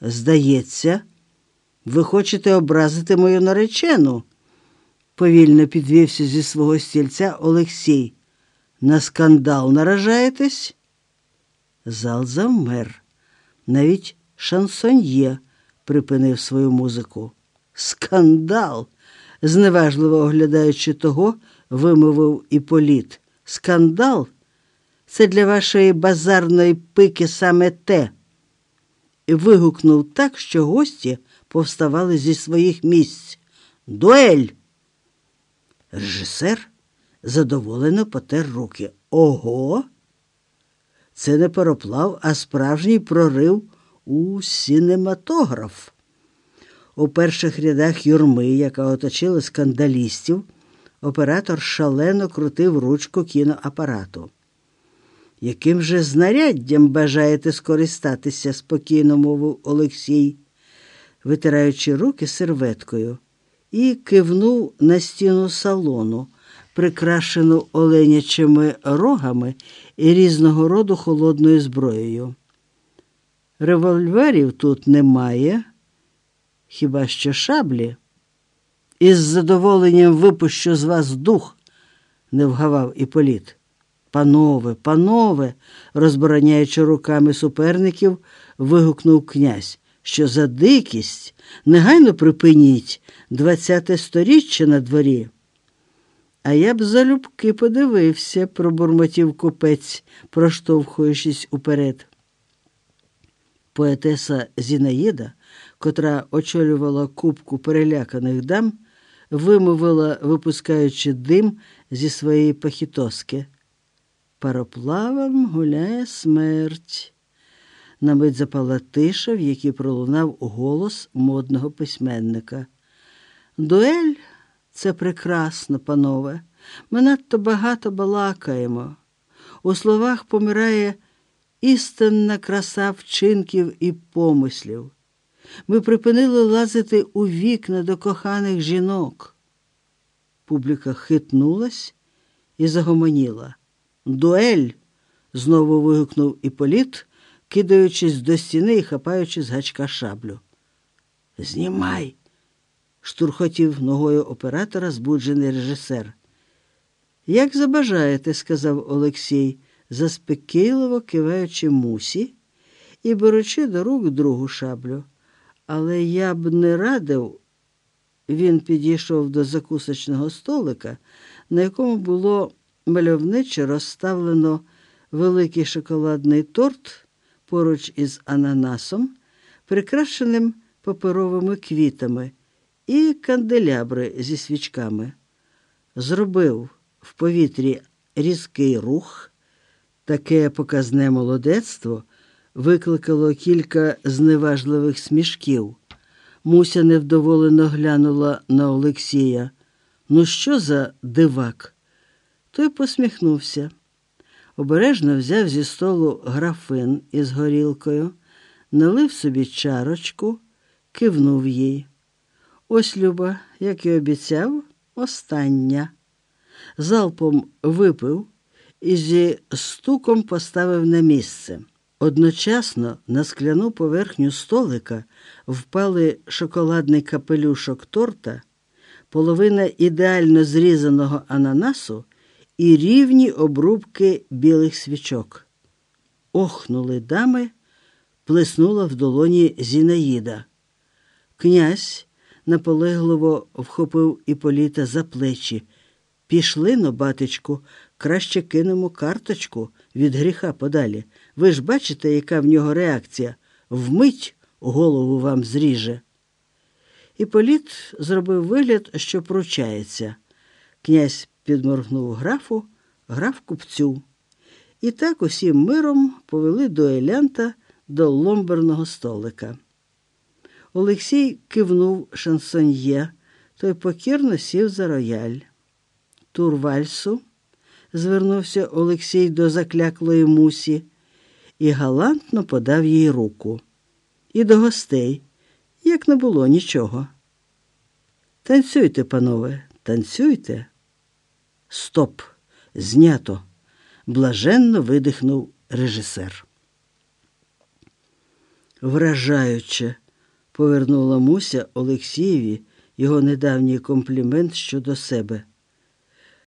Здається, ви хочете образити мою наречену, повільно підвівся зі свого стільця Олексій. На скандал наражаєтесь? Зал завмер. Навіть шансоньє припинив свою музику. Скандал, зневажливо оглядаючи того, вимовив Іполіт. Скандал це для вашої базарної пики саме те. І вигукнув так, що гості повставали зі своїх місць. Дуель! Режисер задоволено потер руки. Ого! Це не пароплав, а справжній прорив у сінематограф. У перших рядах юрми, яка оточила скандалістів, оператор шалено крутив ручку кіноапарату. Яким же знаряддям бажаєте скористатися? спокійно мовив Олексій, витираючи руки серветкою, і кивнув на стіну салону, прикрашену оленячими рогами і різного роду холодною зброєю. Револьверів тут немає, хіба що шаблі. Із задоволенням випущу з вас дух, не вгавав Іполіт. Панове, панове, розбороняючи руками суперників, вигукнув князь, що за дикість негайно припиніть двадцяте сторіччя на дворі. А я б залюбки подивився, пробурмотів купець, проштовхуючись уперед. Поетеса Зінаїда, котра очолювала кубку переляканих дам, вимовила, випускаючи дим зі своєї пахітоски. Пароплавом гуляє смерть. На мить запала тиша, в якій пролунав голос модного письменника. Дуель це прекрасно, панове. Ми надто багато балакаємо. У словах помирає істинна краса вчинків і помислів. Ми припинили лазити у вікна до коханих жінок. Публіка хитнулась і загомоніла. Дуель. знову вигукнув Іполіт, кидаючись до стіни і хапаючи з гачка шаблю. Знімай, штурхотів ногою оператора збуджений режисер. Як забажаєте, сказав Олексій, заспекійливо киваючи мусі і беручи до рук другу шаблю. Але я б не радив. Він підійшов до закусочного столика, на якому було мальовниче розставлено великий шоколадний торт поруч із ананасом, прикрашеним паперовими квітами, і канделябри зі свічками. Зробив в повітрі різкий рух, таке показне молодецтво викликало кілька зневажливих смішків. Муся невдоволено глянула на Олексія. Ну, що за дивак? Той посміхнувся. Обережно взяв зі столу графин із горілкою, налив собі чарочку, кивнув їй. Ось, Люба, як і обіцяв, остання. Залпом випив і зі стуком поставив на місце. Одночасно на скляну поверхню столика впали шоколадний капелюшок торта, половина ідеально зрізаного ананасу і рівні обрубки білих свічок. Охнули дами, плеснула в долоні Зінаїда. Князь наполегливо вхопив Іполіта за плечі. Пішли но, батечку, краще кинемо карточку від гріха подалі. Ви ж бачите, яка в нього реакція? Вмить голову вам зріже. Іполіт зробив вигляд, що пручається. Князь підморгнув графу, граф купцю. І так усім миром повели до Елянта до ломберного столика. Олексій кивнув шансоньє, той покірно сів за рояль. Тур вальсу, звернувся Олексій до закляклої мусі і галантно подав їй руку. І до гостей, як не було нічого. Танцюйте, панове, танцюйте. Стоп, знято, блаженно видихнув режисер. Вражаюче, повернула Муся Олексієві його недавній комплімент щодо себе.